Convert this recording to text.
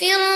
فرعون وثمود